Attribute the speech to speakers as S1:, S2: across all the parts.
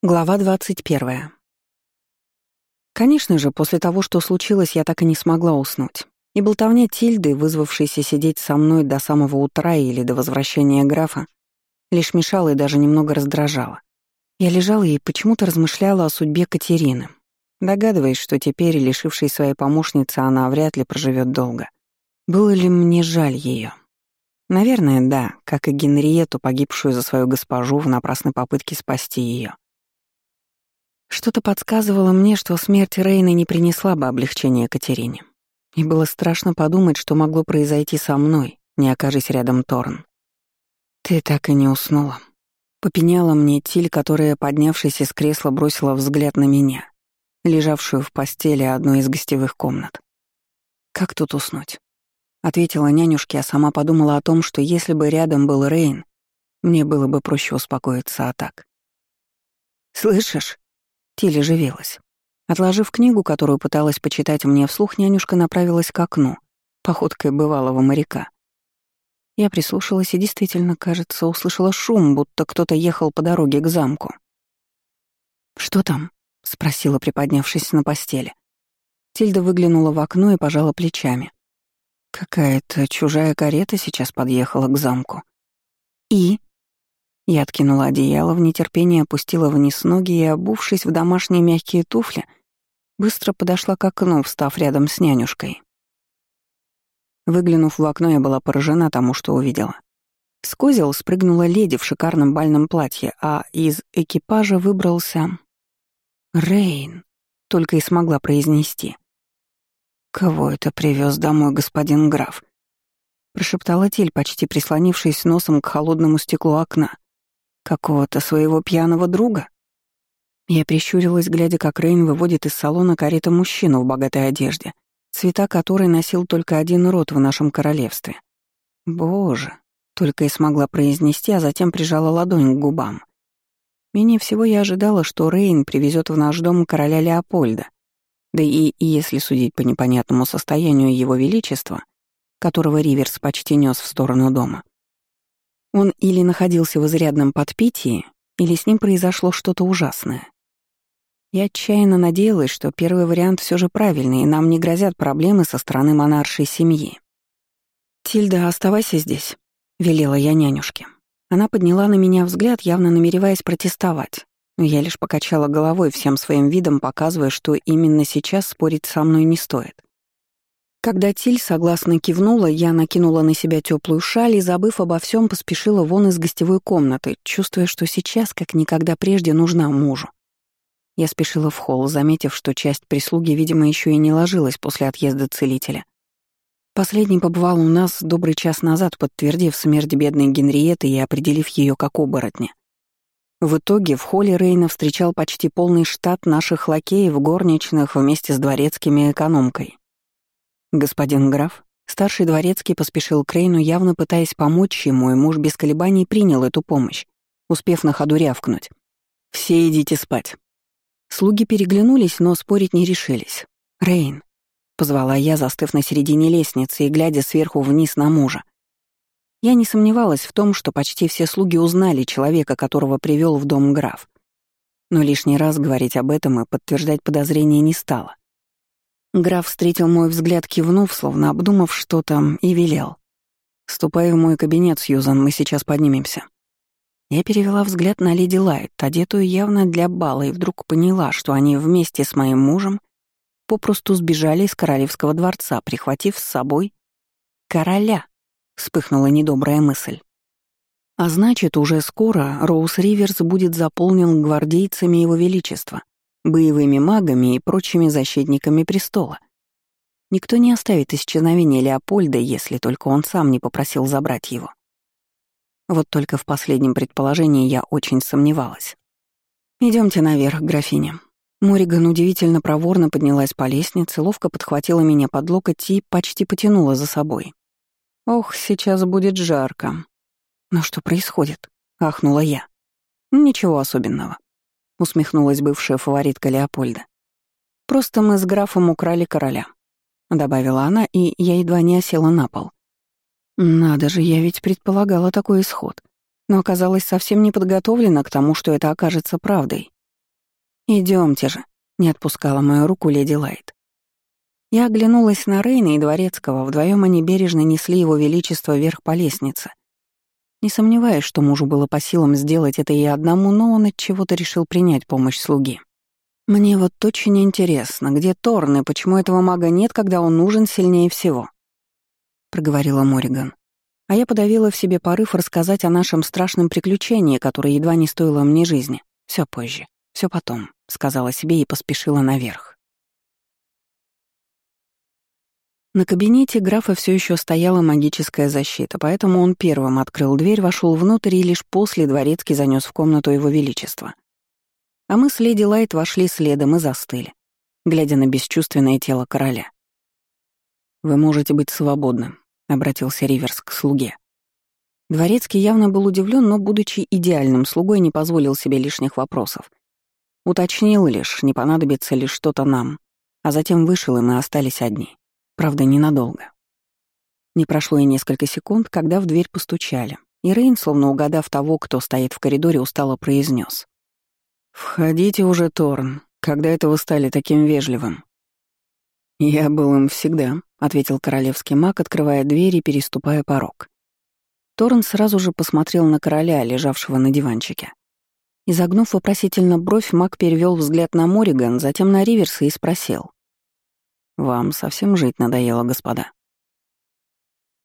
S1: Глава 21. Конечно же, после того, что случилось, я так и не смогла уснуть. И болтовня Тильды, вызвавшейся сидеть со мной до самого утра или до возвращения графа, лишь мешала и даже немного раздражала. Я лежала и почему-то размышляла о судьбе Катерины, догадываясь, что теперь, лишившей своей помощницы, она вряд ли проживет долго. Было ли мне жаль ее? Наверное, да, как и Генриету, погибшую за свою госпожу в напрасной попытке спасти ее. Что-то подсказывало мне, что смерть Рейны не принесла бы облегчения Катерине. И было страшно подумать, что могло произойти со мной, не окажись рядом Торн. «Ты так и не уснула», — попеняла мне Тиль, которая, поднявшись из кресла, бросила взгляд на меня, лежавшую в постели одной из гостевых комнат. «Как тут уснуть?» — ответила нянюшке, а сама подумала о том, что если бы рядом был Рейн, мне было бы проще успокоиться, а так. «Слышишь?» Тилли живелась. Отложив книгу, которую пыталась почитать мне вслух, нянюшка направилась к окну, походкой бывалого моряка. Я прислушалась и действительно, кажется, услышала шум, будто кто-то ехал по дороге к замку. «Что там?» — спросила, приподнявшись на постели. Тильда выглянула в окно и пожала плечами. Какая-то чужая карета сейчас подъехала к замку. «И?» Я откинула одеяло, в нетерпении опустила вниз ноги и, обувшись в домашние мягкие туфли, быстро подошла к окну, встав рядом с нянюшкой. Выглянув в окно, я была поражена тому, что увидела. С козел спрыгнула леди в шикарном бальном платье, а из экипажа выбрался... Рейн, только и смогла произнести. «Кого это привез домой господин граф?» Прошептала Тиль, почти прислонившись носом к холодному стеклу окна. Какого-то своего пьяного друга? Я прищурилась, глядя, как Рейн выводит из салона карета мужчину в богатой одежде, цвета которой носил только один род в нашем королевстве. Боже, только и смогла произнести, а затем прижала ладонь к губам. Менее всего я ожидала, что Рейн привезет в наш дом короля Леопольда. Да и, и если судить по непонятному состоянию его величества, которого Риверс почти нес в сторону дома, он или находился в изрядном подпитии, или с ним произошло что-то ужасное. Я отчаянно надеялась, что первый вариант все же правильный, и нам не грозят проблемы со стороны монаршей семьи. «Тильда, оставайся здесь», — велела я нянюшке. Она подняла на меня взгляд, явно намереваясь протестовать, но я лишь покачала головой всем своим видом, показывая, что именно сейчас спорить со мной не стоит. Когда Тиль согласно кивнула, я накинула на себя теплую шаль и, забыв обо всем, поспешила вон из гостевой комнаты, чувствуя, что сейчас, как никогда прежде, нужна мужу. Я спешила в холл, заметив, что часть прислуги, видимо, еще и не ложилась после отъезда целителя. Последний побывал у нас добрый час назад, подтвердив смерть бедной Генриеты и определив ее как оборотня. В итоге в холле Рейна встречал почти полный штат наших лакеев, горничных вместе с дворецкими экономкой. Господин граф, старший дворецкий поспешил к Рейну, явно пытаясь помочь ему, и муж без колебаний принял эту помощь, успев на ходу рявкнуть. «Все идите спать». Слуги переглянулись, но спорить не решились. «Рейн», — позвала я, застыв на середине лестницы и глядя сверху вниз на мужа. Я не сомневалась в том, что почти все слуги узнали человека, которого привел в дом граф. Но лишний раз говорить об этом и подтверждать подозрения не стало. Граф встретил мой взгляд, кивнув, словно обдумав что-то, и велел. «Ступай в мой кабинет, Сьюзан, мы сейчас поднимемся». Я перевела взгляд на леди Лайт, одетую явно для бала, и вдруг поняла, что они вместе с моим мужем попросту сбежали из королевского дворца, прихватив с собой короля. Вспыхнула недобрая мысль. А значит, уже скоро Роуз Риверс будет заполнен гвардейцами Его Величества, боевыми магами и прочими защитниками престола. Никто не оставит исчезновения Леопольда, если только он сам не попросил забрать его. Вот только в последнем предположении я очень сомневалась. Идемте наверх, графиня». Мориган удивительно проворно поднялась по лестнице, ловко подхватила меня под локоть и почти потянула за собой. «Ох, сейчас будет жарко». «Но что происходит?» — ахнула я. «Ничего особенного усмехнулась бывшая фаворитка Леопольда. Просто мы с графом украли короля, добавила она, и я едва не осела на пол. Надо же, я ведь предполагала такой исход, но оказалась совсем не подготовлена к тому, что это окажется правдой. Идемте же», — не отпускала мою руку леди Лайт. Я оглянулась на Рейна и Дворецкого, вдвоем они бережно несли его величество вверх по лестнице. Не сомневаюсь, что мужу было по силам сделать это и одному, но он от чего-то решил принять помощь слуги. Мне вот очень интересно, где Торн и почему этого мага нет, когда он нужен сильнее всего, проговорила Мориган. А я подавила в себе порыв рассказать о нашем страшном приключении, которое едва не стоило мне жизни. Все позже, все потом, сказала себе и поспешила наверх. На кабинете графа все еще стояла магическая защита, поэтому он первым открыл дверь, вошел внутрь и лишь после дворецкий занес в комнату его величества. А мы с леди Лайт вошли следом и застыли, глядя на бесчувственное тело короля. «Вы можете быть свободным», — обратился Риверс к слуге. Дворецкий явно был удивлен, но, будучи идеальным слугой, не позволил себе лишних вопросов. Уточнил лишь, не понадобится ли что-то нам, а затем вышел, и мы остались одни. Правда, ненадолго. Не прошло и несколько секунд, когда в дверь постучали, и Рейн, словно угадав того, кто стоит в коридоре, устало произнес: «Входите уже, Торн, когда это вы стали таким вежливым?» «Я был им всегда», — ответил королевский маг, открывая дверь и переступая порог. Торн сразу же посмотрел на короля, лежавшего на диванчике. Изогнув вопросительно бровь, маг перевел взгляд на Мориган, затем на Риверса и спросил. «Вам совсем жить надоело, господа?»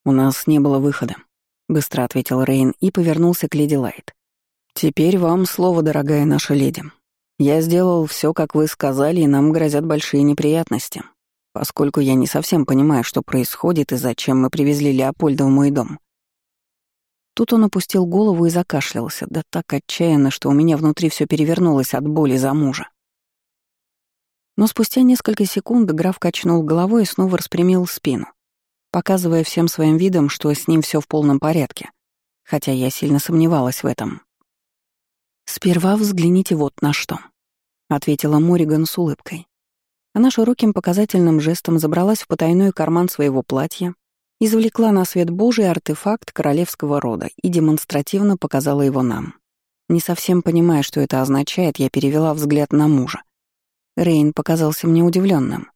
S1: «У нас не было выхода», — быстро ответил Рейн и повернулся к леди Лайт. «Теперь вам слово, дорогая наша леди. Я сделал все, как вы сказали, и нам грозят большие неприятности, поскольку я не совсем понимаю, что происходит и зачем мы привезли Леопольда в мой дом». Тут он опустил голову и закашлялся, да так отчаянно, что у меня внутри все перевернулось от боли за мужа. Но спустя несколько секунд граф качнул головой и снова распрямил спину, показывая всем своим видом, что с ним все в полном порядке, хотя я сильно сомневалась в этом. «Сперва взгляните вот на что», — ответила Мориган с улыбкой. Она широким показательным жестом забралась в потайной карман своего платья, извлекла на свет Божий артефакт королевского рода и демонстративно показала его нам. Не совсем понимая, что это означает, я перевела взгляд на мужа. Рейн показался мне удивленным.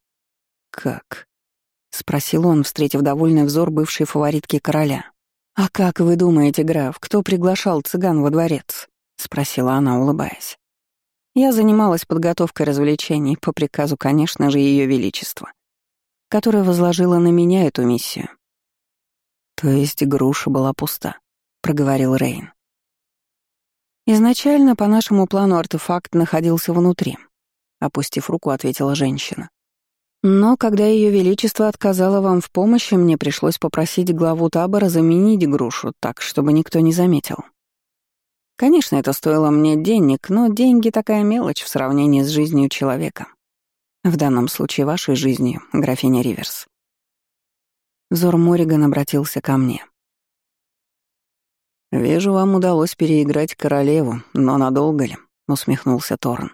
S1: «Как?» — спросил он, встретив довольный взор бывшей фаворитки короля. «А как вы думаете, граф, кто приглашал цыган во дворец?» — спросила она, улыбаясь. Я занималась подготовкой развлечений по приказу, конечно же, Ее Величества, которое возложило на меня эту миссию. «То есть груша была пуста», — проговорил Рейн. Изначально по нашему плану артефакт находился внутри, опустив руку, ответила женщина. Но когда Ее Величество отказало вам в помощи, мне пришлось попросить главу табора заменить грушу так, чтобы никто не заметил. Конечно, это стоило мне денег, но деньги — такая мелочь в сравнении с жизнью человека. В данном случае вашей жизнью, графиня Риверс. Зор Мориган обратился ко мне. «Вижу, вам удалось переиграть королеву, но надолго ли?» — усмехнулся Торн.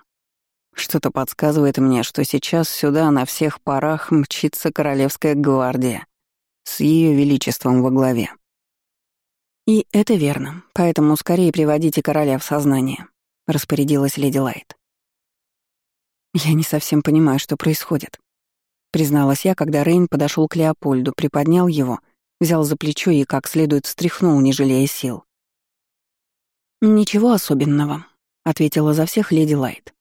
S1: Что-то подсказывает мне, что сейчас сюда на всех парах мчится Королевская гвардия с ее величеством во главе. И это верно, поэтому скорее приводите короля в сознание, распорядилась леди Лайт. Я не совсем понимаю, что происходит, призналась я, когда Рейн подошел к Леопольду, приподнял его, взял за плечо и как следует встряхнул, не жалея сил. «Ничего особенного», — ответила за всех леди Лайт.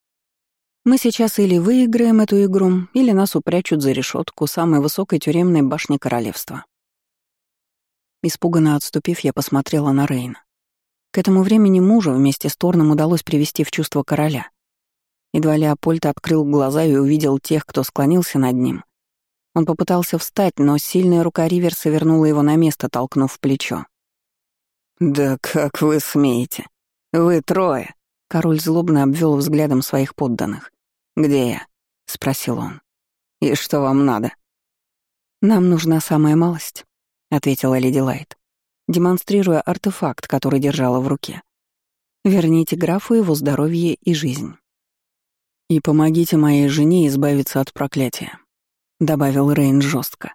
S1: Мы сейчас или выиграем эту игру, или нас упрячут за решетку самой высокой тюремной башни королевства. Испуганно отступив, я посмотрела на Рейна. К этому времени мужа вместе с Торном удалось привести в чувство короля. Едва Леопольд открыл глаза и увидел тех, кто склонился над ним. Он попытался встать, но сильная рука Риверса вернула его на место, толкнув плечо. «Да как вы смеете? Вы трое!» Король злобно обвел взглядом своих подданных. «Где я?» — спросил он. «И что вам надо?» «Нам нужна самая малость», — ответила леди Лайт, демонстрируя артефакт, который держала в руке. «Верните графу его здоровье и жизнь». «И помогите моей жене избавиться от проклятия», — добавил Рейн жестко.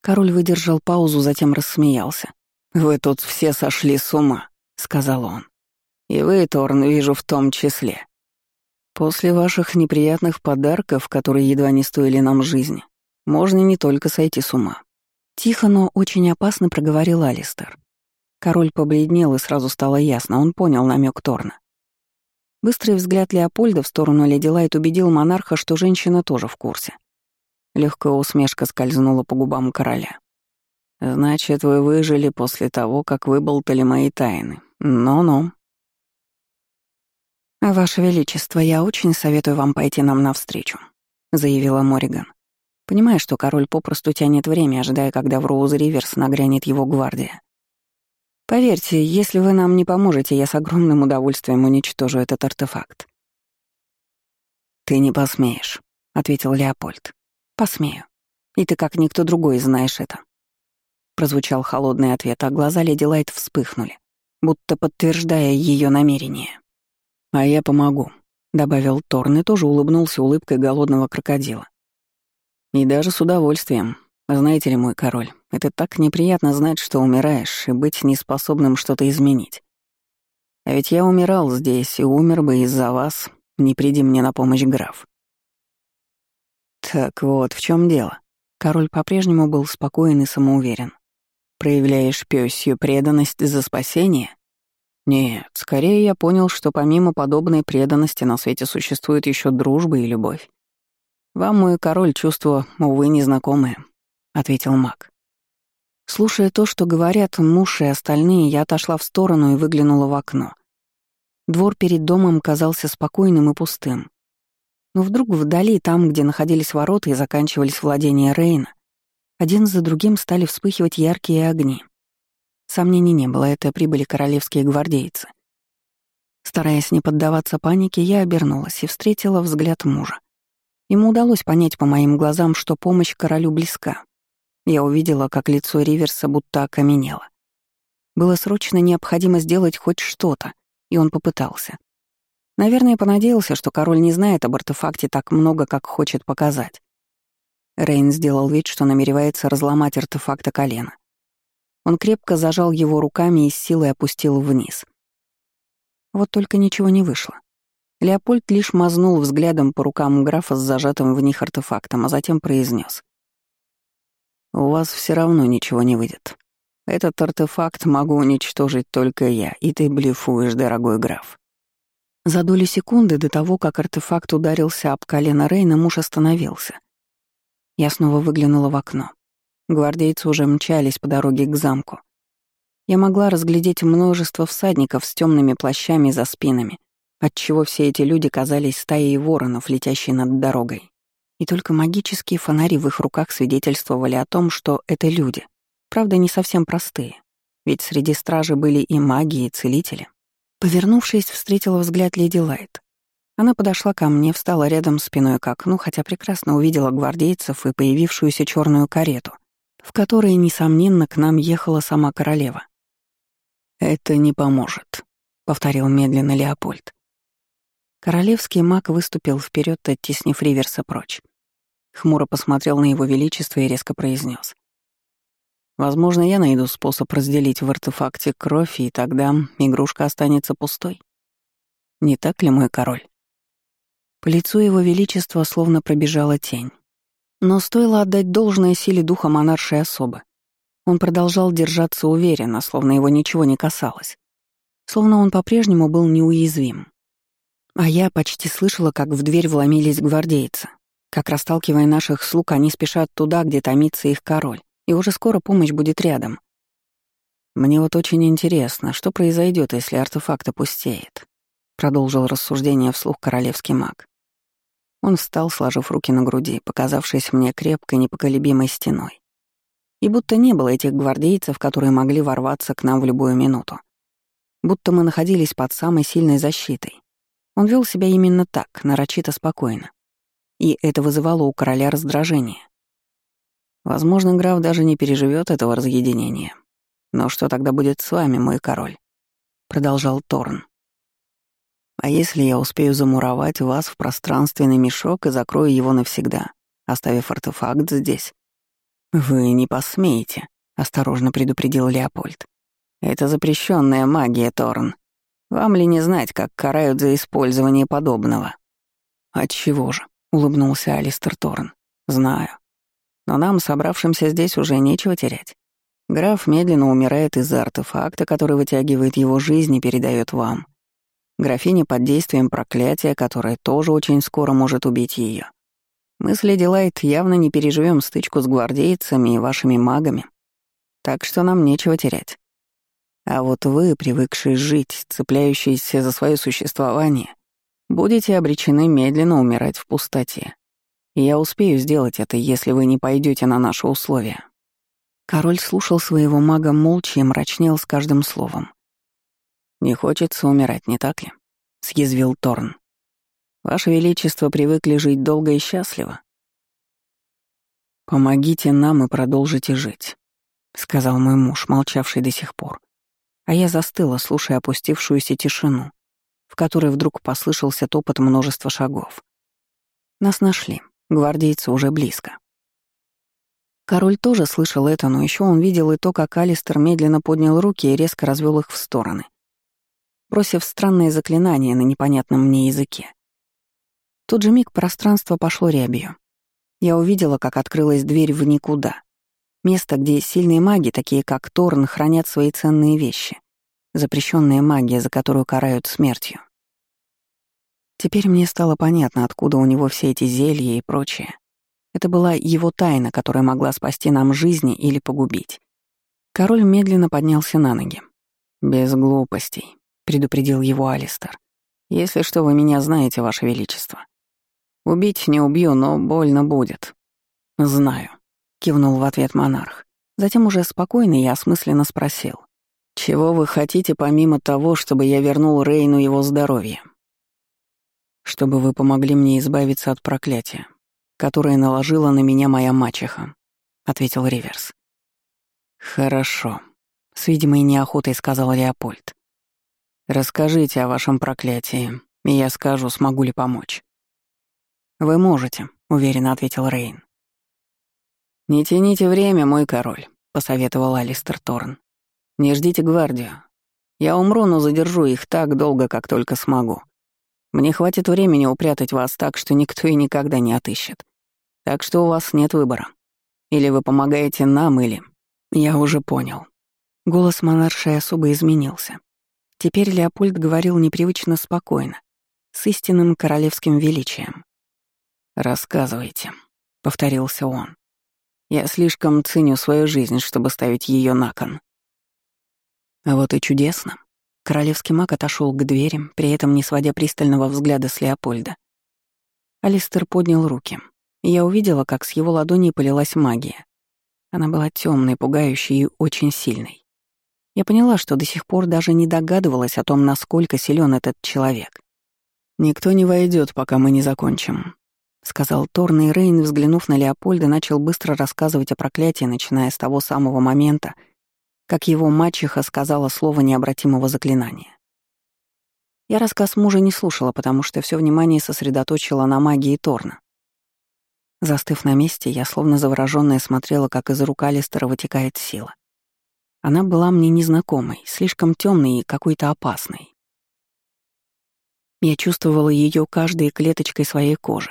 S1: Король выдержал паузу, затем рассмеялся. «Вы тут все сошли с ума», — сказал он. «И вы, Торн, вижу в том числе. После ваших неприятных подарков, которые едва не стоили нам жизни, можно не только сойти с ума. Тихо, но очень опасно проговорил Алистер. Король побледнел, и сразу стало ясно, он понял намек Торна. Быстрый взгляд Леопольда в сторону леди Лайт убедил монарха, что женщина тоже в курсе. Легкая усмешка скользнула по губам короля. «Значит, вы выжили после того, как выболтали мои тайны. Ну-ну». «Ваше Величество, я очень советую вам пойти нам навстречу», — заявила Мориган. Понимая, что король попросту тянет время, ожидая, когда в Роуз-Риверс нагрянет его гвардия. Поверьте, если вы нам не поможете, я с огромным удовольствием уничтожу этот артефакт. «Ты не посмеешь», — ответил Леопольд. «Посмею. И ты, как никто другой, знаешь это». Прозвучал холодный ответ, а глаза леди Лайт вспыхнули, будто подтверждая ее намерение. «А я помогу», — добавил Торн и тоже улыбнулся улыбкой голодного крокодила. «И даже с удовольствием. Знаете ли, мой король, это так неприятно знать, что умираешь, и быть неспособным что-то изменить. А ведь я умирал здесь и умер бы из-за вас, не приди мне на помощь граф. Так вот, в чем дело. Король по-прежнему был спокоен и самоуверен. Проявляешь пёсью преданность за спасение? Нет, скорее я понял, что помимо подобной преданности на свете существует еще дружба и любовь. Вам, мой король, чувства, увы, незнакомые. — ответил маг. Слушая то, что говорят муж и остальные, я отошла в сторону и выглянула в окно. Двор перед домом казался спокойным и пустым. Но вдруг вдали, там, где находились ворота и заканчивались владения Рейна, один за другим стали вспыхивать яркие огни. Сомнений не было, это прибыли королевские гвардейцы. Стараясь не поддаваться панике, я обернулась и встретила взгляд мужа. Ему удалось понять по моим глазам, что помощь королю близка. Я увидела, как лицо Риверса будто окаменело. Было срочно необходимо сделать хоть что-то, и он попытался. Наверное, понадеялся, что король не знает об артефакте так много, как хочет показать. Рейн сделал вид, что намеревается разломать артефакта колено. Он крепко зажал его руками и с силой опустил вниз. Вот только ничего не вышло. Леопольд лишь мазнул взглядом по рукам графа с зажатым в них артефактом, а затем произнес: у вас все равно ничего не выйдет. Этот артефакт могу уничтожить только я, и ты блефуешь, дорогой граф». За долю секунды до того, как артефакт ударился об колено Рейна, муж остановился. Я снова выглянула в окно. Гвардейцы уже мчались по дороге к замку. Я могла разглядеть множество всадников с темными плащами за спинами, отчего все эти люди казались стаей воронов, летящей над дорогой. И только магические фонари в их руках свидетельствовали о том, что это люди. Правда, не совсем простые. Ведь среди стражи были и маги, и целители. Повернувшись, встретила взгляд леди Лайт. Она подошла ко мне, встала рядом спиной к окну, хотя прекрасно увидела гвардейцев и появившуюся черную карету, в которой, несомненно, к нам ехала сама королева. «Это не поможет», — повторил медленно Леопольд. Королевский маг выступил вперед, оттеснив Риверса прочь. Хмуро посмотрел на его величество и резко произнес: «Возможно, я найду способ разделить в артефакте кровь, и тогда игрушка останется пустой. Не так ли, мой король?» По лицу его величества словно пробежала тень. Но стоило отдать должное силе духа монаршей особы. Он продолжал держаться уверенно, словно его ничего не касалось. Словно он по-прежнему был неуязвим. А я почти слышала, как в дверь вломились гвардейцы. Как, расталкивая наших слуг, они спешат туда, где томится их король, и уже скоро помощь будет рядом. «Мне вот очень интересно, что произойдет, если артефакт опустеет», — продолжил рассуждение вслух королевский маг. Он встал, сложив руки на груди, показавшись мне крепкой, непоколебимой стеной. И будто не было этих гвардейцев, которые могли ворваться к нам в любую минуту. Будто мы находились под самой сильной защитой, он вел себя именно так, нарочито спокойно. И это вызывало у короля раздражение. Возможно, граф даже не переживет этого разъединения. Но что тогда будет с вами, мой король? Продолжал Торн. А если я успею замуровать вас в пространственный мешок и закрою его навсегда, оставив артефакт здесь? Вы не посмеете, осторожно предупредил Леопольд. Это запрещенная магия, Торн. Вам ли не знать, как карают за использование подобного? «Отчего же?» — улыбнулся Алистер Торн. «Знаю. Но нам, собравшимся здесь, уже нечего терять. Граф медленно умирает из-за артефакта, который вытягивает его жизнь и передает вам. Графиня под действием проклятия, которое тоже очень скоро может убить ее. Мы с Леди Лайт явно не переживем стычку с гвардейцами и вашими магами. Так что нам нечего терять. А вот вы, привыкшие жить, цепляющиеся за свое существование, будете обречены медленно умирать в пустоте. И я успею сделать это, если вы не пойдете на наши условия. Король слушал своего мага молча и мрачнел с каждым словом. «Не хочется умирать, не так ли?» — съязвил Торн. «Ваше Величество привыкли жить долго и счастливо. «Помогите нам и продолжите жить», — сказал мой муж, молчавший до сих пор. А я застыла, слушая опустившуюся тишину, в которой вдруг послышался топот множества шагов. Нас нашли, гвардейцы уже близко. Король тоже слышал это, но еще он видел и то, как Алистер медленно поднял руки и резко развел их в стороны, бросив странное заклинание на непонятном мне языке. В тот же миг пространство пошло рябью. Я увидела, как открылась дверь в никуда. Место, где сильные маги, такие как Торн, хранят свои ценные вещи. Запрещенная магия, за которую карают смертью. Теперь мне стало понятно, откуда у него все эти зелья и прочее. Это была его тайна, которая могла спасти нам жизни или погубить. Король медленно поднялся на ноги. «Без глупостей», — предупредил его Алистер. «Если что, вы меня знаете, Ваше Величество. Убить не убью, но больно будет». «Знаю», — кивнул в ответ монарх. Затем уже спокойно и осмысленно спросил. «Чего вы хотите помимо того, чтобы я вернул Рейну его здоровье?» «Чтобы вы помогли мне избавиться от проклятия», которое наложила на меня моя мачеха», — ответил Риверс. «Хорошо», — с видимой неохотой сказал Леопольд. «Расскажите о вашем проклятии, и я скажу, смогу ли помочь». «Вы можете», — уверенно ответил Рейн. «Не тяните время, мой король», — посоветовал Алистер Торн. «Не ждите гвардию. Я умру, но задержу их так долго, как только смогу. Мне хватит времени упрятать вас так, что никто и никогда не отыщет. Так что у вас нет выбора. Или вы помогаете нам, или... Я уже понял. Голос монаршей особо изменился. Теперь Леопольд говорил непривычно спокойно, с истинным королевским величием. «Рассказывайте», — повторился он. «Я слишком ценю свою жизнь, чтобы ставить ее на кон». А вот и чудесно. Королевский маг отошел к двери, при этом не сводя пристального взгляда с Леопольда. Алистер поднял руки я увидела, как с его ладони полилась магия. Она была темной, пугающей и очень сильной. Я поняла, что до сих пор даже не догадывалась о том, насколько силен этот человек. «Никто не войдет, пока мы не закончим», — сказал Торн, и Рейн, взглянув на Леопольда, начал быстро рассказывать о проклятии, начиная с того самого момента, как его мачеха сказала слово необратимого заклинания. Я рассказ мужа не слушала, потому что все внимание сосредоточила на магии Торна. Застыв на месте, я словно заворожённая смотрела, как из рук Алистера вытекает сила. Она была мне незнакомой, слишком темной и какой-то опасной. Я чувствовала ее каждой клеточкой своей кожи.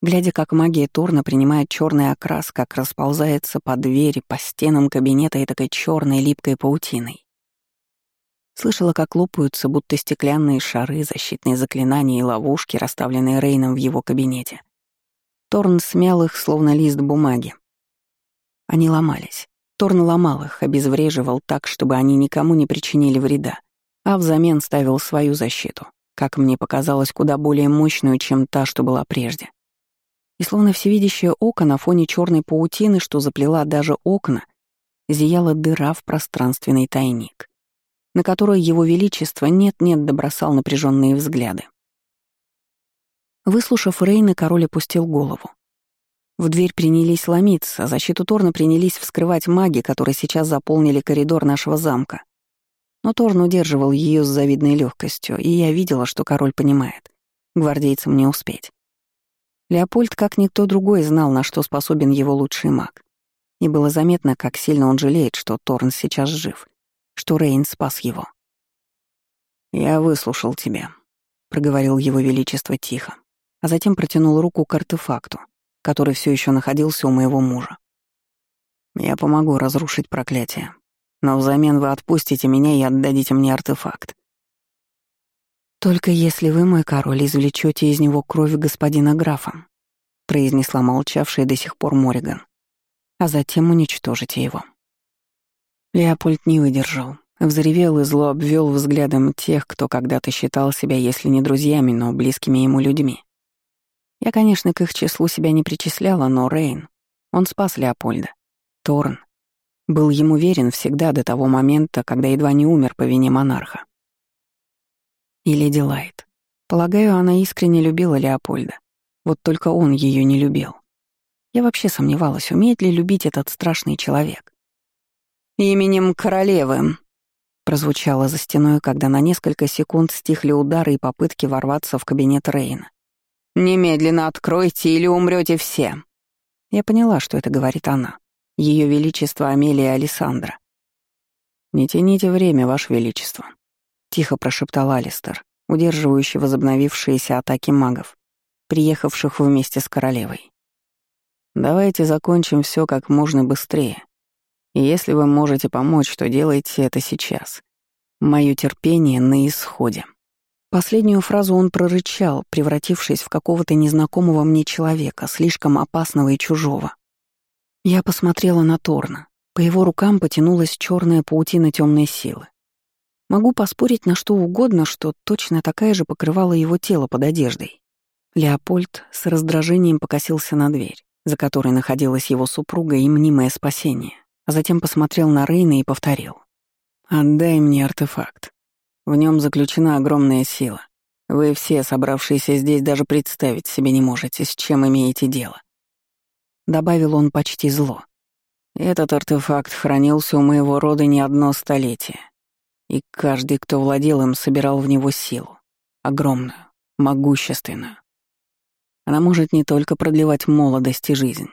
S1: Глядя, как магия Торна принимает черный окрас, как расползается по двери, по стенам кабинета и такой черной липкой паутиной. Слышала, как лопаются, будто стеклянные шары, защитные заклинания и ловушки, расставленные Рейном в его кабинете. Торн смял их, словно лист бумаги. Они ломались. Торн ломал их, обезвреживал так, чтобы они никому не причинили вреда, а взамен ставил свою защиту, как мне показалось, куда более мощную, чем та, что была прежде. И словно всевидящее око на фоне черной паутины, что заплела даже окна, зияла дыра в пространственный тайник, на которую его величество нет-нет добросал напряженные взгляды. Выслушав Рейна, король опустил голову. В дверь принялись ломиться, защиту Торна принялись вскрывать маги, которые сейчас заполнили коридор нашего замка. Но Торн удерживал ее с завидной легкостью, и я видела, что король понимает. Гвардейцам не успеть. Леопольд, как никто другой, знал, на что способен его лучший маг. И было заметно, как сильно он жалеет, что Торн сейчас жив, что Рейн спас его. «Я выслушал тебя», — проговорил его величество тихо. а затем протянул руку к артефакту, который все еще находился у моего мужа. «Я помогу разрушить проклятие, но взамен вы отпустите меня и отдадите мне артефакт. «Только если вы, мой король, извлечете из него кровь господина графа», произнесла молчавшая до сих пор Мориган, «а затем уничтожите его». Леопольд не выдержал, взревел и зло обвел взглядом тех, кто когда-то считал себя, если не друзьями, но близкими ему людьми. Я, конечно, к их числу себя не причисляла, но Рейн, он спас Леопольда. Торн был ему верен всегда до того момента, когда едва не умер по вине монарха. И леди Лайт. Полагаю, она искренне любила Леопольда. Вот только он ее не любил. Я вообще сомневалась, умеет ли любить этот страшный человек. «Именем королевы», — прозвучало за стеной, когда на несколько секунд стихли удары и попытки ворваться в кабинет Рейна. «Немедленно откройте или умрете все!» Я поняла, что это говорит она. Ее Величество Амелия Александра. «Не тяните время, Ваше Величество», — тихо прошептал Алистер, удерживающий возобновившиеся атаки магов, приехавших вместе с королевой. «Давайте закончим все как можно быстрее. И если вы можете помочь, то делайте это сейчас. Мое терпение на исходе». Последнюю фразу он прорычал, превратившись в какого-то незнакомого мне человека, слишком опасного и чужого. Я посмотрела на Торна. По его рукам потянулась черная паутина темной силы. Могу поспорить на что угодно, что точно такая же покрывала его тело под одеждой. Леопольд с раздражением покосился на дверь, за которой находилась его супруга и мнимое спасение, а затем посмотрел на Рейна и повторил. «Отдай мне артефакт. В нем заключена огромная сила. Вы все, собравшиеся здесь, даже представить себе не можете, с чем имеете дело. Добавил он почти зло. Этот артефакт хранился у моего рода не одно столетие. И каждый, кто владел им, собирал в него силу. Огромную, могущественную. Она может не только продлевать молодость и жизнь.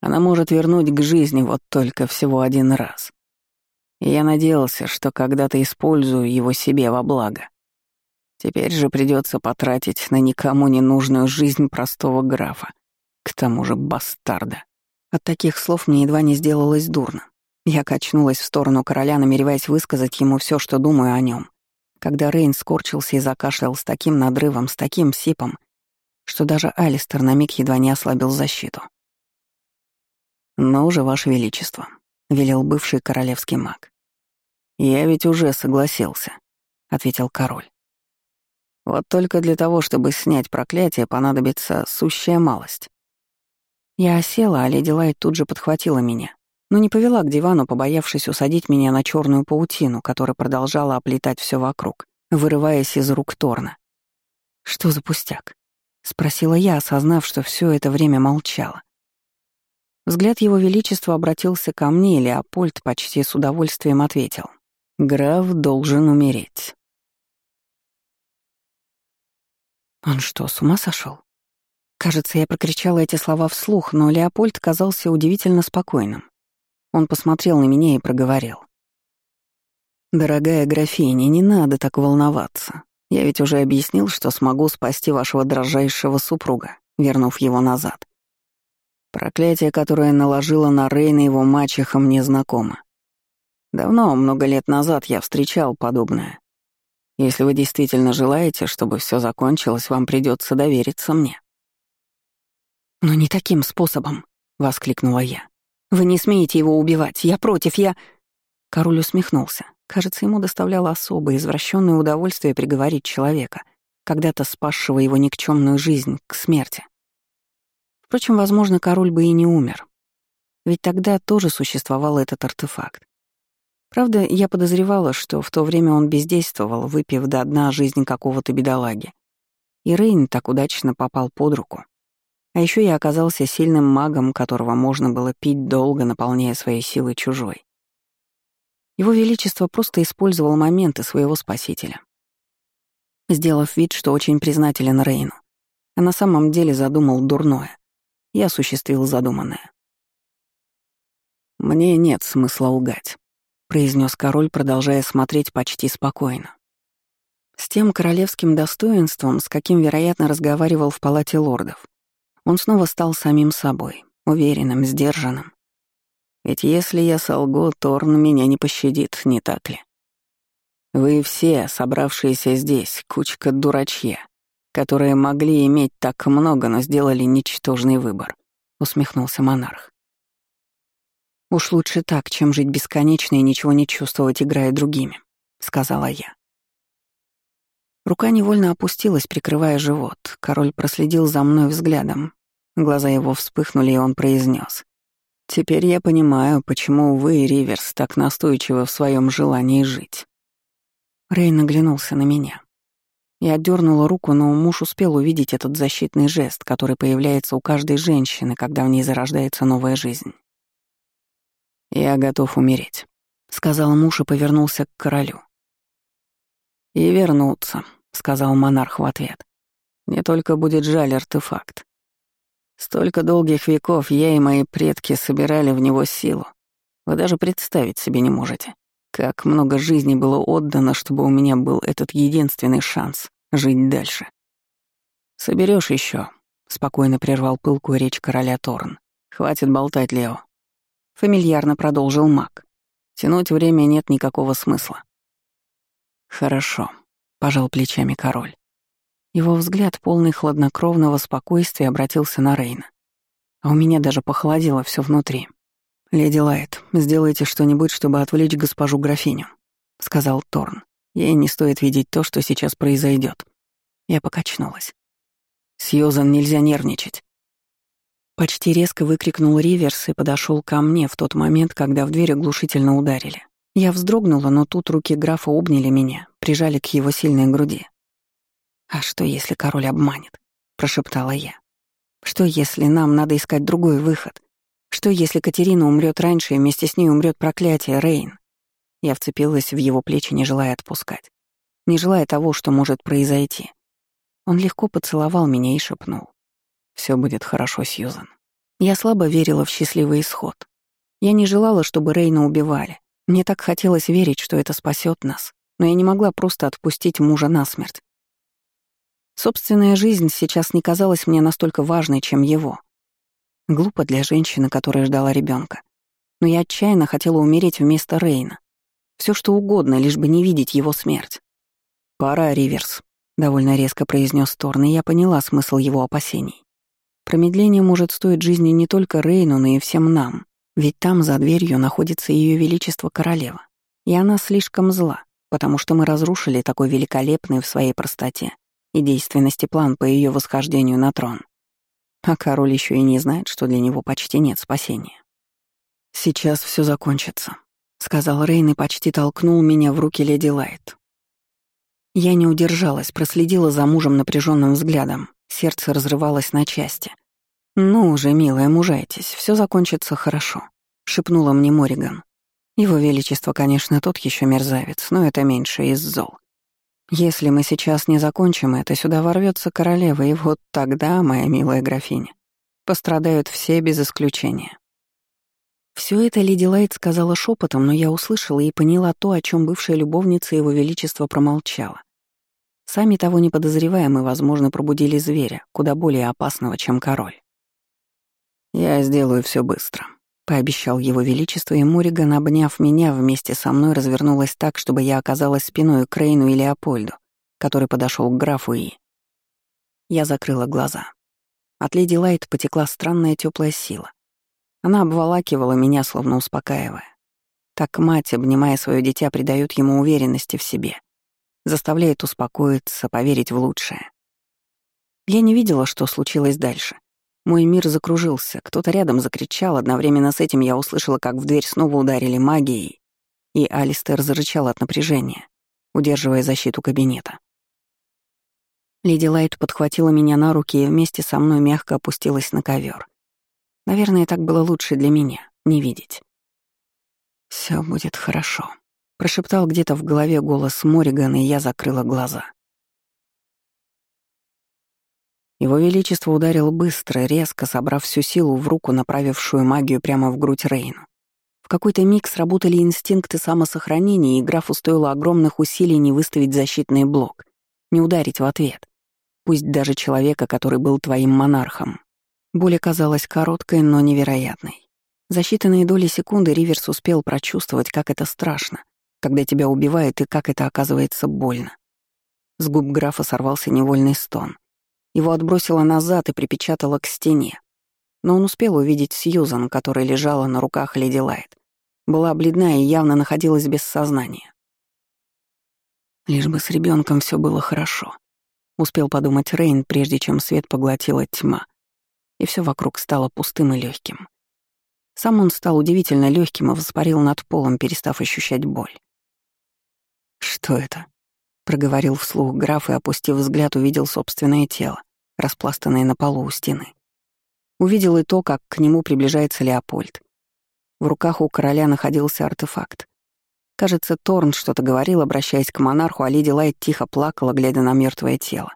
S1: Она может вернуть к жизни вот только всего один раз. Я надеялся, что когда-то использую его себе во благо. Теперь же придется потратить на никому не нужную жизнь простого графа. К тому же бастарда. От таких слов мне едва не сделалось дурно. Я качнулась в сторону короля, намереваясь высказать ему все, что думаю о нем. Когда Рейн скорчился и закашлял с таким надрывом, с таким сипом, что даже Алистер на миг едва не ослабил защиту. «Но уже, Ваше Величество», — велел бывший королевский маг. «Я ведь уже согласился», — ответил король. «Вот только для того, чтобы снять проклятие, понадобится сущая малость». Я осела, а леди Лайт тут же подхватила меня, но не повела к дивану, побоявшись усадить меня на черную паутину, которая продолжала оплетать все вокруг, вырываясь из рук Торна. «Что за пустяк?» — спросила я, осознав, что все это время молчала. Взгляд его величества обратился ко мне, и Леопольд почти с удовольствием ответил. Граф должен умереть. Он что, с ума сошел? Кажется, я прокричала эти слова вслух, но Леопольд казался удивительно спокойным. Он посмотрел на меня и проговорил. «Дорогая графиня, не надо так волноваться. Я ведь уже объяснил, что смогу спасти вашего дрожайшего супруга, вернув его назад. Проклятие, которое наложило на Рейна его мачеха, мне знакомо. Давно, много лет назад я встречал подобное. Если вы действительно желаете, чтобы все закончилось, вам придется довериться мне. «Но не таким способом», — воскликнула я. «Вы не смеете его убивать. Я против, я...» Король усмехнулся. Кажется, ему доставляло особое извращенное удовольствие приговорить человека, когда-то спасшего его никчемную жизнь, к смерти. Впрочем, возможно, король бы и не умер. Ведь тогда тоже существовал этот артефакт. Правда, я подозревала, что в то время он бездействовал, выпив до дна жизнь какого-то бедолаги. И Рейн так удачно попал под руку. А еще я оказался сильным магом, которого можно было пить долго, наполняя своей силой чужой. Его Величество просто использовал моменты своего спасителя. Сделав вид, что очень признателен Рейну, а на самом деле задумал дурное, я осуществил задуманное. Мне нет смысла лгать произнес король, продолжая смотреть почти спокойно. С тем королевским достоинством, с каким, вероятно, разговаривал в палате лордов. Он снова стал самим собой, уверенным, сдержанным. Ведь если я солгу, Торн меня не пощадит, не так ли? Вы все, собравшиеся здесь, кучка дурачья, которые могли иметь так много, но сделали ничтожный выбор, усмехнулся монарх. Уж лучше так, чем жить бесконечно и ничего не чувствовать, играя другими, сказала я. Рука невольно опустилась, прикрывая живот. Король проследил за мной взглядом. Глаза его вспыхнули, и он произнес: «Теперь я понимаю, почему вы, Риверс, так настойчивы в своем желании жить». Рейн оглянулся на меня. Я отдернула руку, но муж успел увидеть этот защитный жест, который появляется у каждой женщины, когда в ней зарождается новая жизнь. «Я готов умереть», — сказал муж и повернулся к королю. «И вернуться», — сказал монарх в ответ. «Мне только будет жаль артефакт. Столько долгих веков я и мои предки собирали в него силу. Вы даже представить себе не можете, как много жизни было отдано, чтобы у меня был этот единственный шанс жить дальше. Соберешь еще, спокойно прервал пылкую речь короля Торн. Хватит болтать, Лео. Фамильярно продолжил маг. Тянуть время нет никакого смысла. «Хорошо», — пожал плечами король. Его взгляд, полный хладнокровного спокойствия, обратился на Рейна. А у меня даже похолодело все внутри. «Леди Лайт, сделайте что-нибудь, чтобы отвлечь госпожу графиню», — сказал Торн. «Ей не стоит видеть то, что сейчас произойдет. Я покачнулась. «Сьюзан, нельзя нервничать». Почти резко выкрикнул Риверс и подошел ко мне в тот момент, когда в дверь оглушительно ударили. Я вздрогнула, но тут руки графа обняли меня, прижали к его сильной груди. «А что, если король обманет?» — прошептала я. «Что, если нам надо искать другой выход? Что, если Катерина умрет раньше, и вместе с ней умрет проклятие Рейн?» Я вцепилась в его плечи, не желая отпускать. Не желая того, что может произойти. Он легко поцеловал меня и шепнул. «Все будет хорошо, Сьюзан». Я слабо верила в счастливый исход. Я не желала, чтобы Рейна убивали. Мне так хотелось верить, что это спасет нас, но я не могла просто отпустить мужа насмерть. Собственная жизнь сейчас не казалась мне настолько важной, чем его. Глупо для женщины, которая ждала ребенка. Но я отчаянно хотела умереть вместо Рейна. Все что угодно, лишь бы не видеть его смерть. «Пора, Риверс», — довольно резко произнес Торн, и я поняла смысл его опасений. Промедление может стоить жизни не только Рейну, но и всем нам. Ведь там, за дверью, находится Ее Величество Королева. И она слишком зла, потому что мы разрушили такой великолепный в своей простоте и действенности план по ее восхождению на трон. А король еще и не знает, что для него почти нет спасения. «Сейчас все закончится», — сказал Рейн и почти толкнул меня в руки леди Лайт. Я не удержалась, проследила за мужем напряженным взглядом. Сердце разрывалось на части. «Ну уже, милая, мужайтесь, все закончится хорошо», — шепнула мне Мориган. «Его Величество, конечно, тот еще мерзавец, но это меньше из зол. Если мы сейчас не закончим это, сюда ворвется королева, и вот тогда, моя милая графиня, пострадают все без исключения». Все это леди Лайт сказала шепотом, но я услышала и поняла то, о чем бывшая любовница его величества промолчала. Сами того не подозревая, мы, возможно, пробудили зверя, куда более опасного, чем король. «Я сделаю все быстро», — пообещал его величество, и Мориган, обняв меня, вместе со мной развернулась так, чтобы я оказалась спиной к Рейну и Леопольду, который подошел к графу и... Я закрыла глаза. От леди Лайт потекла странная теплая сила. Она обволакивала меня, словно успокаивая. Так мать, обнимая свое дитя, придает ему уверенности в себе, заставляет успокоиться, поверить в лучшее. Я не видела, что случилось дальше. Мой мир закружился, кто-то рядом закричал, одновременно с этим я услышала, как в дверь снова ударили магией, и Алистер зарычал от напряжения, удерживая защиту кабинета. Леди Лайт подхватила меня на руки и вместе со мной мягко опустилась на ковер. Наверное, так было лучше для меня, не видеть. Все будет хорошо», — прошептал где-то в голове голос Мориган, и я закрыла глаза. Его Величество ударил быстро, резко, собрав всю силу в руку, направившую магию прямо в грудь Рейну. В какой-то миг сработали инстинкты самосохранения, и графу стоило огромных усилий не выставить защитный блок, не ударить в ответ. Пусть даже человека, который был твоим монархом. Боль оказалась короткой, но невероятной. За считанные доли секунды Риверс успел прочувствовать, как это страшно, когда тебя убивают и как это оказывается больно. С губ графа сорвался невольный стон. Его отбросило назад и припечатало к стене. Но он успел увидеть Сьюзан, которая лежала на руках Леди Лайт. Была бледна и явно находилась без сознания. Лишь бы с ребенком все было хорошо. Успел подумать Рейн, прежде чем свет поглотила тьма, и все вокруг стало пустым и легким. Сам он стал удивительно легким и воспарил над полом, перестав ощущать боль. «Что это?» — проговорил вслух граф и, опустив взгляд, увидел собственное тело, распластанное на полу у стены. Увидел и то, как к нему приближается Леопольд. В руках у короля находился артефакт. Кажется, Торн что-то говорил, обращаясь к монарху, а леди Лайт тихо плакала, глядя на мертвое тело.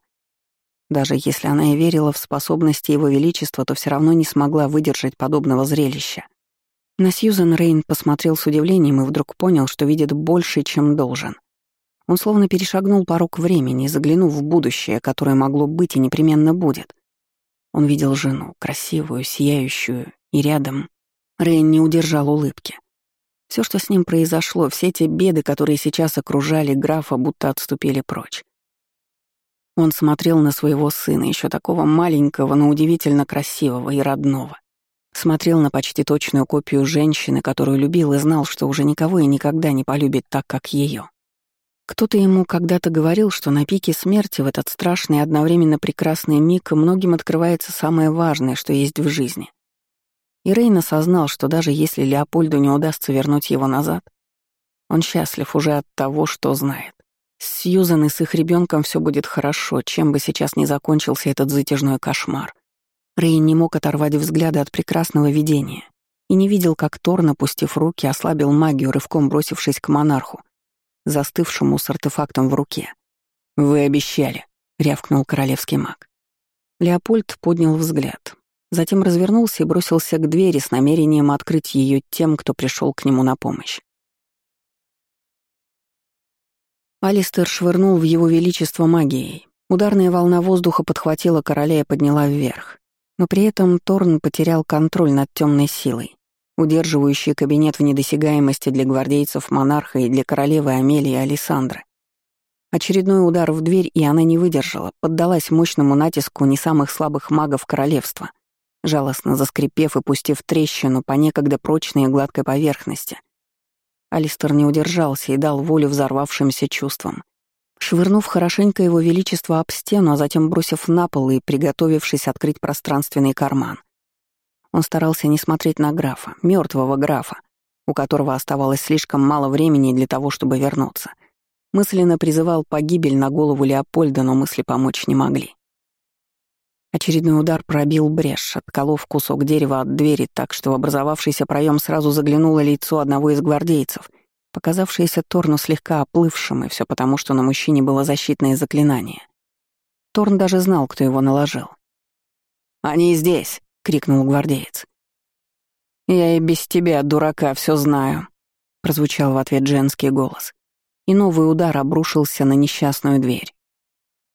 S1: Даже если она и верила в способности его величества, то все равно не смогла выдержать подобного зрелища. На Сьюзен Рейн посмотрел с удивлением и вдруг понял, что видит больше, чем должен. Он словно перешагнул порог времени, заглянув в будущее, которое могло быть и непременно будет. Он видел жену, красивую, сияющую, и рядом Рейн не удержал улыбки. Все, что с ним произошло, все те беды, которые сейчас окружали графа, будто отступили прочь. Он смотрел на своего сына, еще такого маленького, но удивительно красивого и родного. Смотрел на почти точную копию женщины, которую любил и знал, что уже никого и никогда не полюбит так, как ее. Кто-то ему когда-то говорил, что на пике смерти в этот страшный и одновременно прекрасный миг многим открывается самое важное, что есть в жизни. И Рейн осознал, что даже если Леопольду не удастся вернуть его назад, он счастлив уже от того, что знает. С Сьюзан и с их ребенком все будет хорошо, чем бы сейчас ни закончился этот затяжной кошмар. Рейн не мог оторвать взгляда от прекрасного видения и не видел, как Тор, напустив руки, ослабил магию, рывком бросившись к монарху, застывшему с артефактом в руке. «Вы обещали», — рявкнул королевский маг. Леопольд поднял взгляд. Затем развернулся и бросился к двери с намерением открыть ее тем, кто пришел к нему на помощь. Алистер швырнул в его величество магией. Ударная волна воздуха подхватила короля и подняла вверх. Но при этом Торн потерял контроль над темной силой, удерживающей кабинет в недосягаемости для гвардейцев монарха и для королевы Амелии и Александры. Очередной удар в дверь, и она не выдержала, поддалась мощному натиску не самых слабых магов королевства, жалостно заскрипев и пустив трещину по некогда прочной и гладкой поверхности. Алистер не удержался и дал волю взорвавшимся чувствам. Швырнув хорошенько его величество об стену, а затем бросив на пол и приготовившись открыть пространственный карман. Он старался не смотреть на графа, мертвого графа, у которого оставалось слишком мало времени для того, чтобы вернуться. Мысленно призывал погибель на голову Леопольда, но мысли помочь не могли. Очередной удар пробил брешь, отколов кусок дерева от двери так, что в образовавшийся проем сразу заглянуло лицо одного из гвардейцев, показавшееся Торну слегка оплывшим, и все потому, что на мужчине было защитное заклинание. Торн даже знал, кто его наложил. «Они здесь!» — крикнул гвардеец. «Я и без тебя, дурака, все знаю», — прозвучал в ответ женский голос. И новый удар обрушился на несчастную дверь.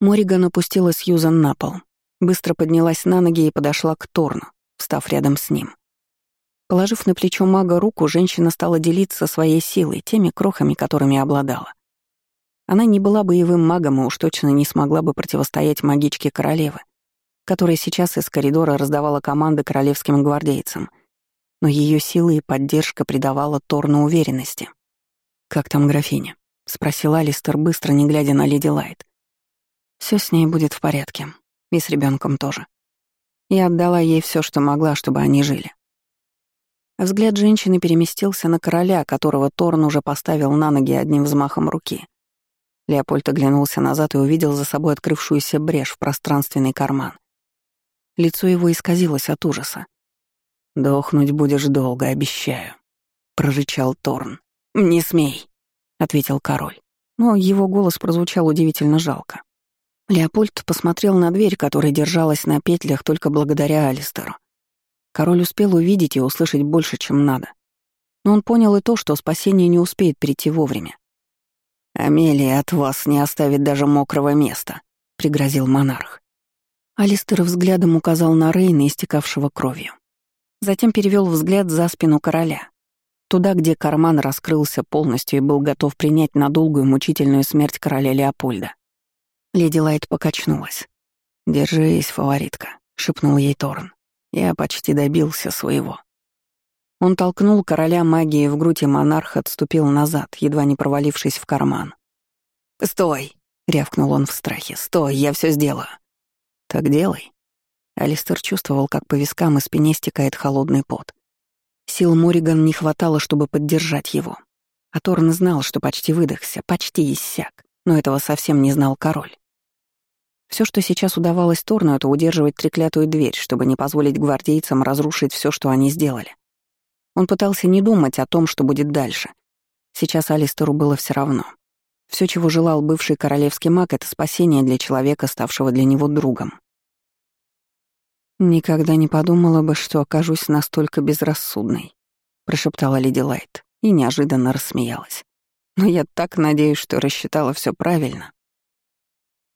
S1: Мориган опустила Сьюзан на пол, Быстро поднялась на ноги и подошла к Торну, встав рядом с ним. Положив на плечо мага руку, женщина стала делиться своей силой, теми крохами, которыми обладала. Она не была боевым магом и уж точно не смогла бы противостоять магичке королевы, которая сейчас из коридора раздавала команды королевским гвардейцам, но ее сила и поддержка придавала Торну уверенности. «Как там графиня?» — спросил Алистер, быстро не глядя на леди Лайт. Все с ней будет в порядке», и с ребенком тоже. Я отдала ей все, что могла, чтобы они жили. Взгляд женщины переместился на короля, которого Торн уже поставил на ноги одним взмахом руки. Леопольд оглянулся назад и увидел за собой открывшуюся брешь в пространственный карман. Лицо его исказилось от ужаса. «Дохнуть будешь долго, обещаю», — прорычал Торн. «Не смей», — ответил король. Но его голос прозвучал удивительно жалко. Леопольд посмотрел на дверь, которая держалась на петлях только благодаря Алистеру. Король успел увидеть и услышать больше, чем надо. Но он понял и то, что спасение не успеет прийти вовремя.
S2: «Амелия от вас не оставит даже мокрого места», — пригрозил монарх.
S1: Алистер взглядом указал на Рейна, истекавшего кровью. Затем перевел взгляд за спину короля, туда, где карман раскрылся полностью и был готов принять на долгую мучительную смерть короля Леопольда. Леди Лайт покачнулась.
S2: «Держись, фаворитка», — шепнул ей Торн. «Я почти добился своего».
S1: Он толкнул короля магии в грудь, и монарх отступил назад, едва не провалившись в карман.
S2: «Стой!» — рявкнул он в страхе. «Стой, я все сделаю».
S1: «Так делай». Алистер чувствовал, как по вискам и спине стекает холодный пот. Сил Мориган не хватало, чтобы поддержать его. А Торн знал, что почти выдохся, почти иссяк, но этого совсем не знал король. Все, что сейчас удавалось Торну, это удерживать треклятую дверь, чтобы не позволить гвардейцам разрушить все, что они сделали. Он пытался не думать о том, что будет дальше. Сейчас Алистеру было все равно. Все, чего желал бывший королевский маг, это спасение для человека, ставшего для него другом. «Никогда не подумала бы, что окажусь настолько безрассудной», — прошептала леди Лайт и неожиданно рассмеялась. «Но я так надеюсь, что рассчитала все правильно».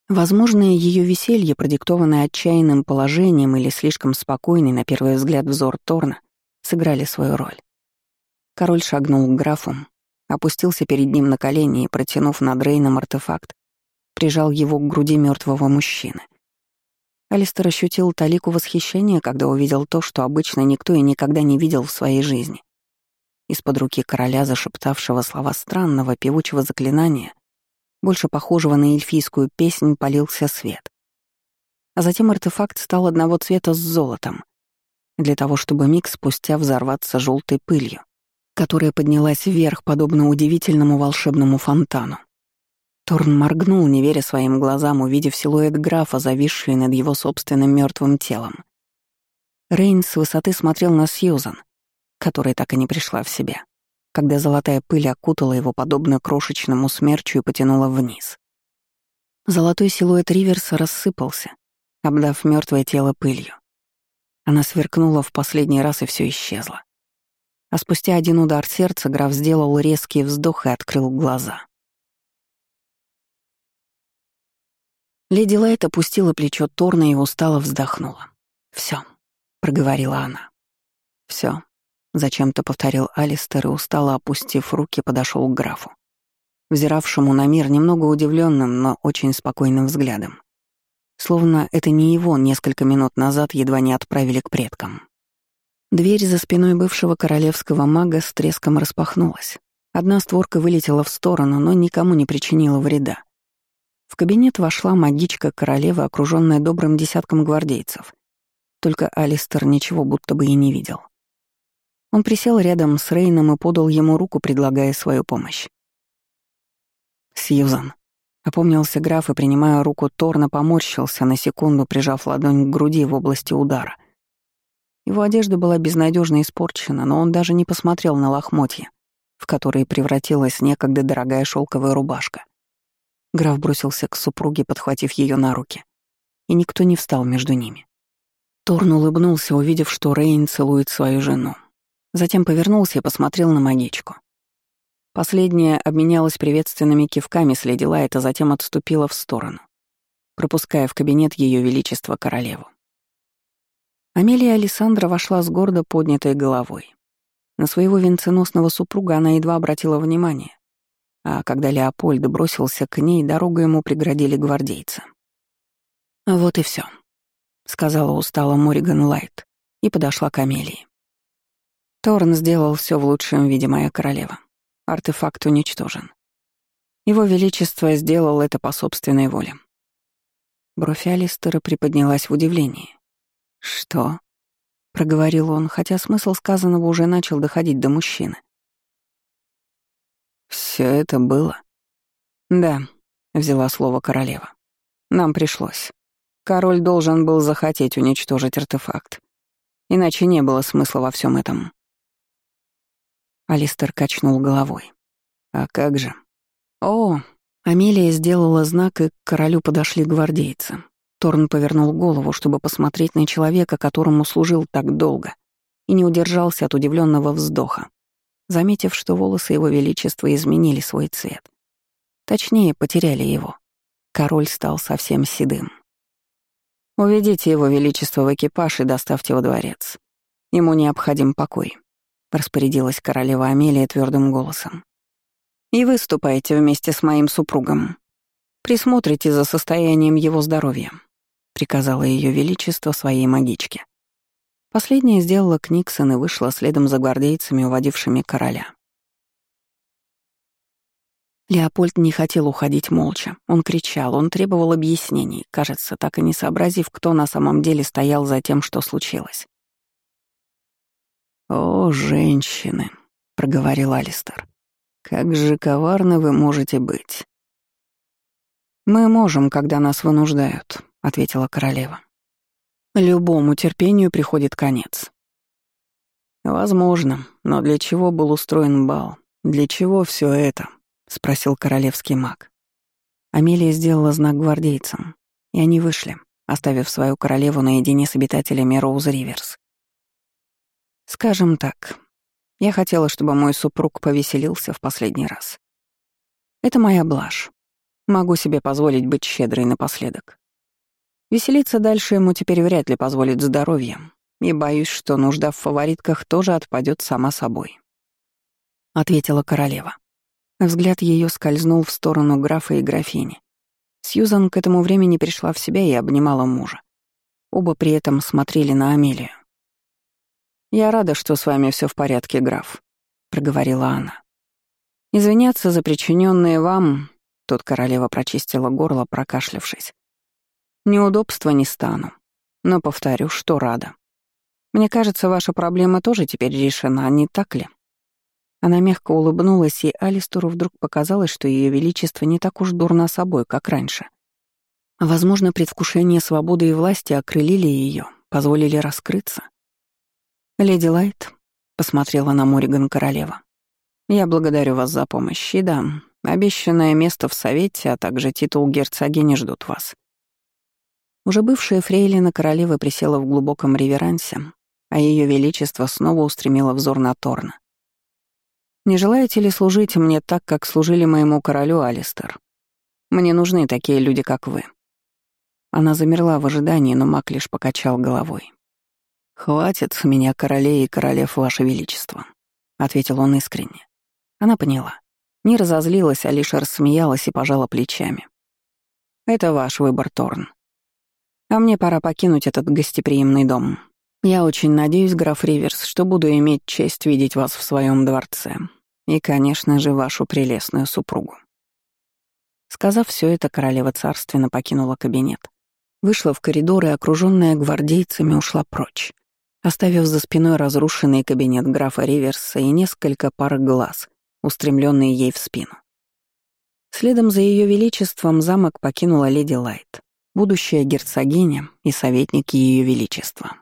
S1: Возможно, ее веселье, продиктованное отчаянным положением или слишком спокойный, на первый взгляд, взор Торна, сыграли свою роль. Король шагнул к графу, опустился перед ним на колени и, протянув над Рейном артефакт, прижал его к груди мертвого мужчины — Алистер ощутил талику восхищения, когда увидел то, что обычно никто и никогда не видел в своей жизни. Из-под руки короля, зашептавшего слова странного певучего заклинания, больше похожего на эльфийскую песнь, полился свет. А затем артефакт стал одного цвета с золотом, для того, чтобы миг спустя взорваться желтой пылью, которая поднялась вверх, подобно удивительному волшебному фонтану. Торн моргнул, не веря своим глазам, увидев силуэт графа, зависший над его собственным мертвым телом. Рейн с высоты смотрел на Сьюзан, которая так и не пришла в себя, когда золотая пыль окутала его подобно крошечному смерчу и потянула вниз. Золотой силуэт Риверса рассыпался, обдав мертвое тело пылью. Она сверкнула в последний раз, и все исчезло. А спустя один удар сердца граф сделал резкий вздох и открыл глаза. Леди Лайт опустила плечо Торна и устало вздохнула. Все, проговорила она. Все, зачем-то повторил Алистер и устало опустив руки, подошел к графу, взиравшему на мир немного удивленным, но очень спокойным взглядом. Словно это не его несколько минут назад едва не отправили к предкам. Дверь за спиной бывшего королевского мага с треском распахнулась. Одна створка вылетела в сторону, но никому не причинила вреда. В кабинет вошла магичка королевы, окруженная добрым десятком гвардейцев. Только Алистер ничего будто бы и не видел. Он присел рядом с Рейном и подал ему руку, предлагая свою помощь. «Сьюзан», — опомнился граф и, принимая руку Торна, поморщился на секунду, прижав ладонь к груди в области удара. Его одежда была безнадежно испорчена, но он даже не посмотрел на лохмотья, в которые превратилась некогда дорогая шелковая рубашка. Граф бросился к супруге, подхватив ее на руки. И никто не встал между ними. Торн улыбнулся, увидев, что Рейн целует свою жену. Затем повернулся и посмотрел на магичку. Последняя обменялась приветственными кивками с леди Лайт, а затем отступила в сторону, пропуская в кабинет ее величество королеву. Амелия Александра вошла с гордо поднятой головой. На своего венценосного супруга она едва обратила внимание, а когда Леопольд бросился к ней, дорогу ему преградили гвардейцы. «Вот и все, сказала устало Мориган Лайт и подошла к Амелии. Торн сделал все в лучшем виде, моя королева. Артефакт уничтожен. Его Величество сделал это по собственной воле. Бровь Алистера приподнялась в удивлении. «Что?» — проговорил он, хотя смысл сказанного уже начал доходить до мужчины.
S2: Все это было?
S1: Да, взяла слово королева. Нам пришлось. Король должен был захотеть уничтожить артефакт. Иначе не было смысла во всем этом. Алистер качнул головой. А как же? О, Амелия сделала знак, и к королю подошли гвардейцы. Торн повернул голову, чтобы посмотреть на человека, которому служил так долго, и не удержался от удивленного вздоха. Заметив, что волосы его величества изменили свой цвет. Точнее, потеряли его. Король стал совсем седым. «Уведите его величество в экипаж и доставьте во дворец. Ему необходим покой», — распорядилась королева Амелия твердым голосом. «И выступайте вместе с моим супругом. Присмотрите за состоянием его здоровья», — приказала ее величество своей магичке. Последняя сделала Книксон и вышла следом за гвардейцами, уводившими короля. Леопольд не хотел уходить молча. Он кричал, он требовал объяснений, кажется, так и не сообразив, кто на самом деле стоял за тем, что случилось.
S2: «О, женщины!» — проговорил Алистер. «Как же коварны вы можете быть!»
S1: «Мы можем, когда нас вынуждают», — ответила королева. Любому терпению приходит конец.
S2: Возможно, но для чего был устроен бал? Для чего все это? спросил королевский маг.
S1: Амелия сделала знак гвардейцам, и они вышли, оставив свою королеву наедине с обитателями Роуз-Риверс. Скажем так, я хотела, чтобы мой супруг повеселился в последний раз. Это моя блажь. Могу себе позволить быть щедрой напоследок. Веселиться дальше ему теперь вряд ли позволит здоровье, и боюсь, что нужда в фаворитках тоже отпадет сама собой. Ответила королева. Взгляд ее скользнул в сторону графа и графини. Сьюзан к этому времени пришла в себя и обнимала мужа. Оба при этом смотрели на Амелию. «Я рада, что с вами все в порядке, граф», — проговорила она. «Извиняться за причиненные вам...» Тут королева прочистила горло, прокашлявшись. Неудобства не стану. Но повторю, что рада. Мне кажется, ваша проблема тоже теперь решена, не так ли? Она мягко улыбнулась, и Алистеру вдруг показалось, что Ее Величество не так уж дурно собой, как раньше. Возможно, предвкушение свободы и власти окрылили ее, позволили раскрыться. «Леди Лайт», — посмотрела на Мориган королева, — «я благодарю вас за помощь, и да, обещанное место в Совете, а также титул герцогини ждут вас. Уже бывшая фрейлина королевы присела в глубоком реверансе, а ее величество снова устремило взор на Торна. «Не желаете ли служить мне так, как служили моему королю Алистер? Мне нужны такие люди, как вы». Она замерла в ожидании, но маг лишь покачал головой. «Хватит с меня королей и королев, ваше величество», — ответил он искренне. Она поняла. Не разозлилась, а лишь рассмеялась и пожала плечами. «Это ваш выбор, Торн. А мне пора покинуть этот гостеприимный дом. Я очень надеюсь, граф Риверс, что буду иметь честь видеть вас в своем дворце. И, конечно же, вашу прелестную супругу». Сказав все это, королева царственно покинула кабинет. Вышла в коридор и, окруженная гвардейцами, ушла прочь, оставив за спиной разрушенный кабинет графа Риверса и несколько пар глаз, устремленные ей в спину. Следом за ее величеством замок покинула леди Лайт будущая герцогиня и советник Ее Величества.